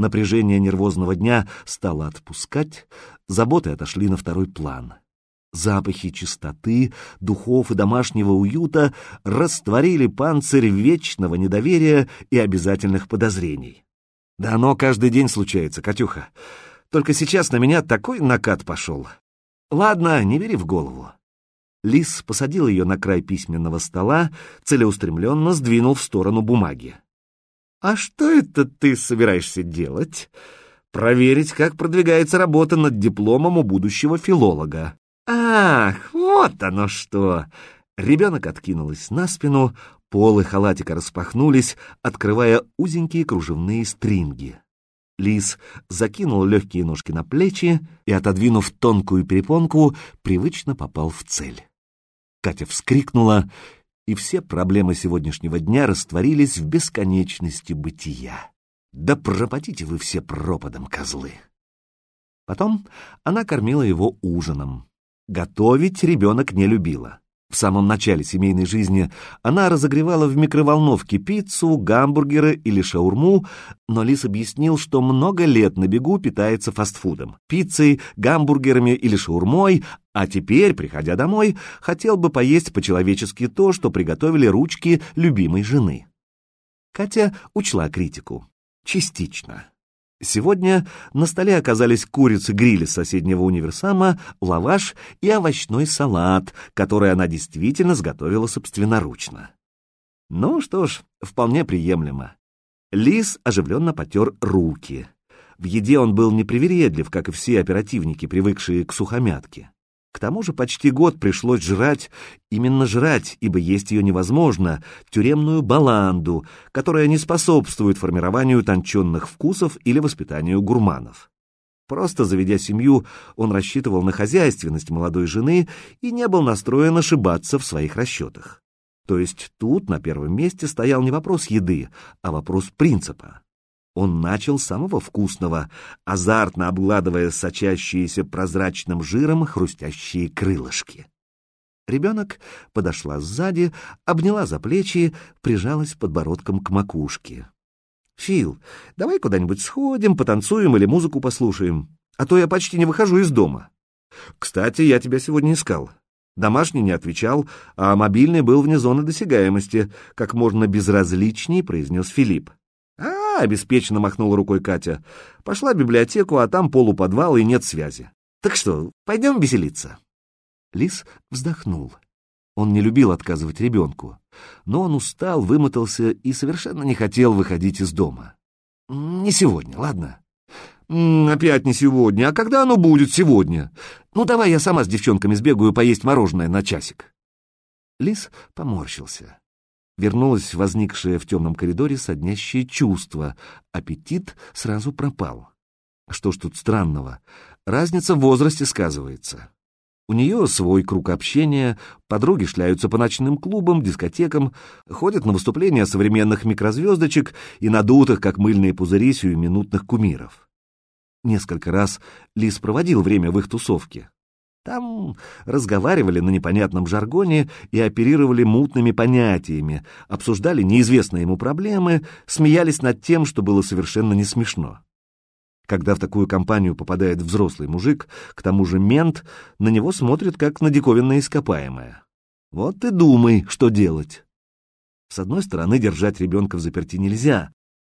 Напряжение нервозного дня стало отпускать, заботы отошли на второй план. Запахи чистоты, духов и домашнего уюта растворили панцирь вечного недоверия и обязательных подозрений. Да оно каждый день случается, Катюха. Только сейчас на меня такой накат пошел. Ладно, не бери в голову. Лис посадил ее на край письменного стола, целеустремленно сдвинул в сторону бумаги. «А что это ты собираешься делать?» «Проверить, как продвигается работа над дипломом у будущего филолога». «Ах, вот оно что!» Ребенок откинулась на спину, полы халатика распахнулись, открывая узенькие кружевные стринги. Лис закинул легкие ножки на плечи и, отодвинув тонкую перепонку, привычно попал в цель. Катя вскрикнула, и все проблемы сегодняшнего дня растворились в бесконечности бытия. Да пропадите вы все пропадом, козлы! Потом она кормила его ужином. Готовить ребенок не любила. В самом начале семейной жизни она разогревала в микроволновке пиццу, гамбургеры или шаурму, но Лис объяснил, что много лет на бегу питается фастфудом, пиццей, гамбургерами или шаурмой, а теперь, приходя домой, хотел бы поесть по-человечески то, что приготовили ручки любимой жены. Катя учла критику. Частично. Сегодня на столе оказались курицы-гриль из соседнего универсама, лаваш и овощной салат, который она действительно сготовила собственноручно. Ну что ж, вполне приемлемо. Лис оживленно потер руки. В еде он был непривередлив, как и все оперативники, привыкшие к сухомятке. К тому же почти год пришлось жрать, именно жрать, ибо есть ее невозможно, тюремную баланду, которая не способствует формированию тонченных вкусов или воспитанию гурманов. Просто заведя семью, он рассчитывал на хозяйственность молодой жены и не был настроен ошибаться в своих расчетах. То есть тут на первом месте стоял не вопрос еды, а вопрос принципа. Он начал с самого вкусного, азартно обгладывая сочащиеся прозрачным жиром хрустящие крылышки. Ребенок подошла сзади, обняла за плечи, прижалась подбородком к макушке. «Фил, давай куда-нибудь сходим, потанцуем или музыку послушаем, а то я почти не выхожу из дома. Кстати, я тебя сегодня искал. Домашний не отвечал, а мобильный был вне зоны досягаемости, как можно безразличней произнес Филипп. «А, — обеспеченно махнула рукой Катя, — пошла в библиотеку, а там полуподвал и нет связи. Так что, пойдем веселиться?» Лис вздохнул. Он не любил отказывать ребенку, но он устал, вымотался и совершенно не хотел выходить из дома. «Не сегодня, ладно?» «Опять не сегодня. А когда оно будет сегодня? Ну, давай я сама с девчонками сбегаю поесть мороженое на часик». Лис поморщился вернулось возникшее в темном коридоре соднящее чувство. Аппетит сразу пропал. Что ж тут странного? Разница в возрасте сказывается. У нее свой круг общения, подруги шляются по ночным клубам, дискотекам, ходят на выступления современных микрозвездочек и надутых, как мыльные пузыри, сиюминутных кумиров. Несколько раз Лис проводил время в их тусовке. Там разговаривали на непонятном жаргоне и оперировали мутными понятиями, обсуждали неизвестные ему проблемы, смеялись над тем, что было совершенно не смешно. Когда в такую компанию попадает взрослый мужик, к тому же мент, на него смотрят как на диковинное ископаемое. Вот и думай, что делать. С одной стороны, держать ребенка в заперти нельзя,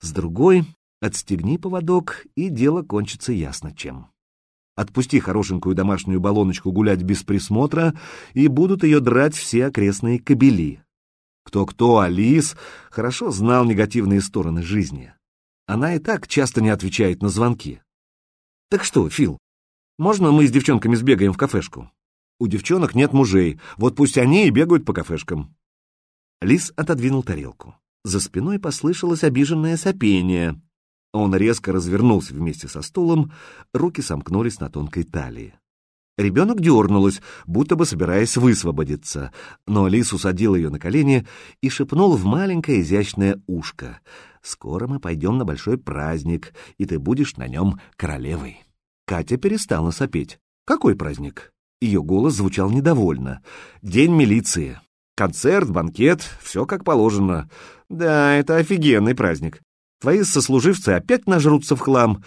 с другой — отстегни поводок, и дело кончится ясно чем. Отпусти хорошенькую домашнюю баллоночку гулять без присмотра, и будут ее драть все окрестные кобели. Кто-кто, Алис хорошо знал негативные стороны жизни. Она и так часто не отвечает на звонки. Так что, Фил, можно мы с девчонками сбегаем в кафешку? У девчонок нет мужей, вот пусть они и бегают по кафешкам. Лис отодвинул тарелку. За спиной послышалось обиженное сопение. Он резко развернулся вместе со стулом, руки сомкнулись на тонкой талии. Ребенок дернулась, будто бы собираясь высвободиться, но Алис усадил ее на колени и шепнул в маленькое изящное ушко. «Скоро мы пойдем на большой праздник, и ты будешь на нем королевой». Катя перестала сопеть. «Какой праздник?» Ее голос звучал недовольно. «День милиции. Концерт, банкет, все как положено. Да, это офигенный праздник. Твои сослуживцы опять нажрутся в хлам.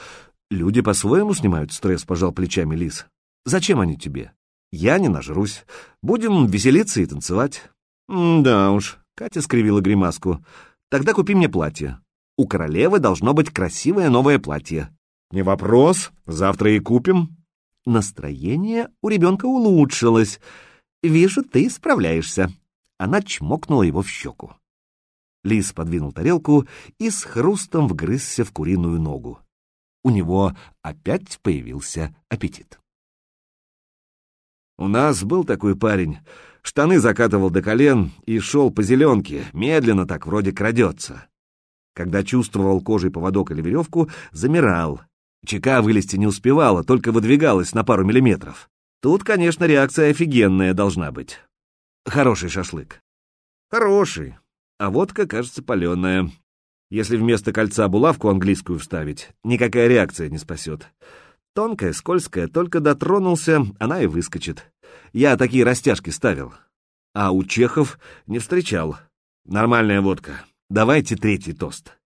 Люди по-своему снимают стресс, пожал плечами Лис. Зачем они тебе? Я не нажрусь. Будем веселиться и танцевать. М да уж, Катя скривила гримаску. Тогда купи мне платье. У королевы должно быть красивое новое платье. Не вопрос, завтра и купим. Настроение у ребенка улучшилось. Вижу, ты справляешься. Она чмокнула его в щеку. Лис подвинул тарелку и с хрустом вгрызся в куриную ногу. У него опять появился аппетит. У нас был такой парень. Штаны закатывал до колен и шел по зеленке, медленно так, вроде крадется. Когда чувствовал кожей поводок или веревку, замирал. Чека вылезти не успевала, только выдвигалась на пару миллиметров. Тут, конечно, реакция офигенная должна быть. Хороший шашлык. Хороший. А водка, кажется, паленая. Если вместо кольца булавку английскую вставить, никакая реакция не спасет. Тонкая, скользкая, только дотронулся, она и выскочит. Я такие растяжки ставил. А у чехов не встречал. Нормальная водка. Давайте третий тост.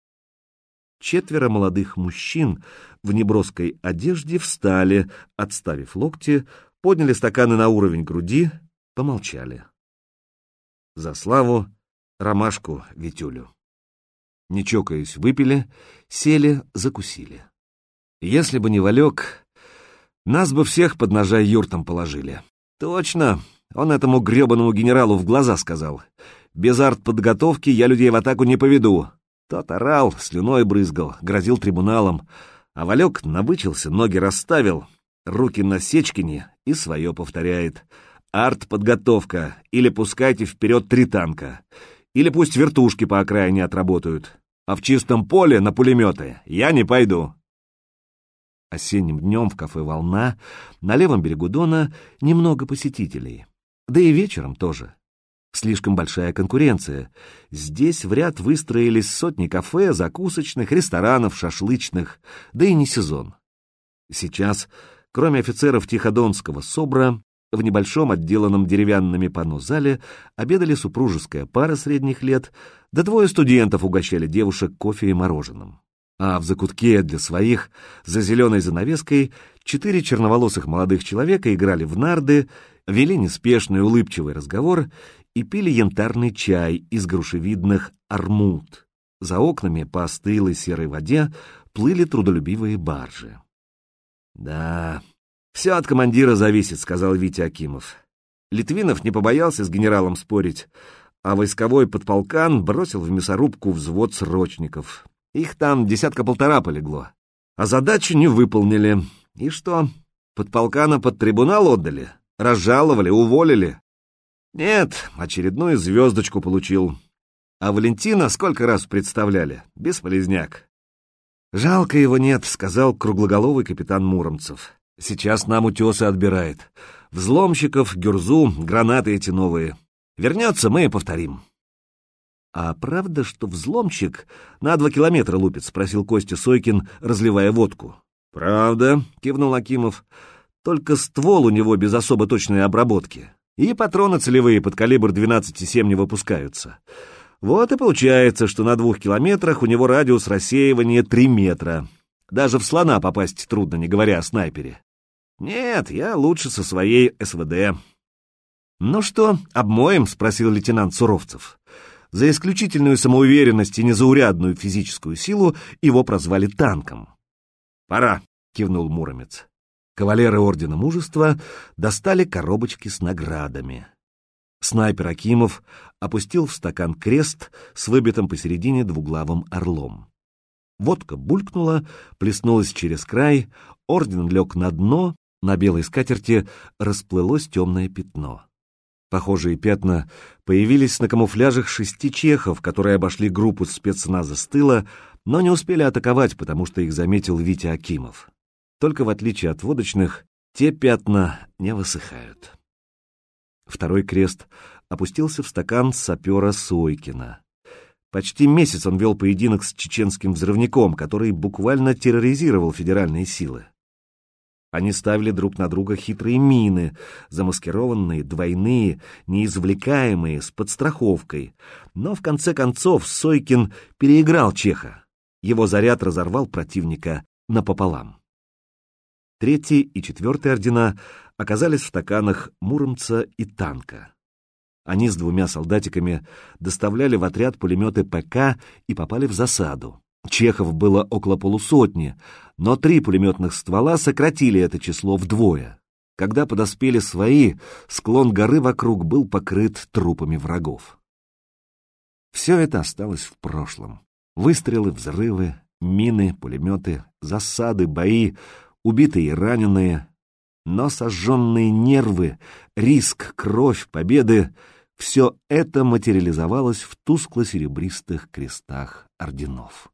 Четверо молодых мужчин в неброской одежде встали, отставив локти, подняли стаканы на уровень груди, помолчали. За славу, ромашку, Витюлю. Не чокаясь, выпили, сели, закусили. Если бы не Валек, нас бы всех под ножа юртом положили. Точно, он этому гребаному генералу в глаза сказал. Без артподготовки я людей в атаку не поведу. Тот орал, слюной брызгал, грозил трибуналом. А Валек набычился, ноги расставил, руки на сечкине и свое повторяет. Артподготовка, или пускайте вперед три танка, или пусть вертушки по окраине отработают. А в чистом поле на пулеметы я не пойду. Осенним днем в кафе «Волна» на левом берегу Дона немного посетителей. Да и вечером тоже. Слишком большая конкуренция. Здесь в ряд выстроились сотни кафе, закусочных, ресторанов, шашлычных, да и не сезон. Сейчас, кроме офицеров Тиходонского СОБРа, в небольшом отделанном деревянными панно зале обедали супружеская пара средних лет, да двое студентов угощали девушек кофе и мороженым а в закутке для своих, за зеленой занавеской, четыре черноволосых молодых человека играли в нарды, вели неспешный улыбчивый разговор и пили янтарный чай из грушевидных армут. За окнами по остылой серой воде плыли трудолюбивые баржи. «Да, все от командира зависит», — сказал Витя Акимов. Литвинов не побоялся с генералом спорить, а войсковой подполкан бросил в мясорубку взвод срочников. Их там десятка-полтора полегло. А задачу не выполнили. И что, подполкана под трибунал отдали? Разжаловали, уволили? Нет, очередную звездочку получил. А Валентина сколько раз представляли? Бесполезняк. «Жалко его нет», — сказал круглоголовый капитан Муромцев. «Сейчас нам утесы отбирает. Взломщиков, гюрзу, гранаты эти новые. Вернется, мы и повторим». «А правда, что взломчик на два километра лупит?» — спросил Костя Сойкин, разливая водку. «Правда», — кивнул Акимов. «Только ствол у него без особо точной обработки. И патроны целевые под калибр 12,7 не выпускаются. Вот и получается, что на двух километрах у него радиус рассеивания 3 метра. Даже в слона попасть трудно, не говоря о снайпере. Нет, я лучше со своей СВД». «Ну что, обмоем?» — спросил лейтенант Суровцев. За исключительную самоуверенность и незаурядную физическую силу его прозвали танком. «Пора», — кивнул Муромец. Кавалеры Ордена Мужества достали коробочки с наградами. Снайпер Акимов опустил в стакан крест с выбитым посередине двуглавым орлом. Водка булькнула, плеснулась через край, орден лег на дно, на белой скатерти расплылось темное пятно. Похожие пятна появились на камуфляжах шести чехов, которые обошли группу спецназа с тыла, но не успели атаковать, потому что их заметил Витя Акимов. Только в отличие от водочных, те пятна не высыхают. Второй крест опустился в стакан сапера Сойкина. Почти месяц он вел поединок с чеченским взрывником, который буквально терроризировал федеральные силы. Они ставили друг на друга хитрые мины, замаскированные, двойные, неизвлекаемые, с подстраховкой. Но в конце концов Сойкин переиграл Чеха. Его заряд разорвал противника напополам. Третий и четвертый ордена оказались в стаканах Муромца и танка. Они с двумя солдатиками доставляли в отряд пулеметы ПК и попали в засаду. Чехов было около полусотни, но три пулеметных ствола сократили это число вдвое. Когда подоспели свои, склон горы вокруг был покрыт трупами врагов. Все это осталось в прошлом. Выстрелы, взрывы, мины, пулеметы, засады, бои, убитые и раненые. Но сожженные нервы, риск, кровь, победы — все это материализовалось в тускло-серебристых крестах орденов.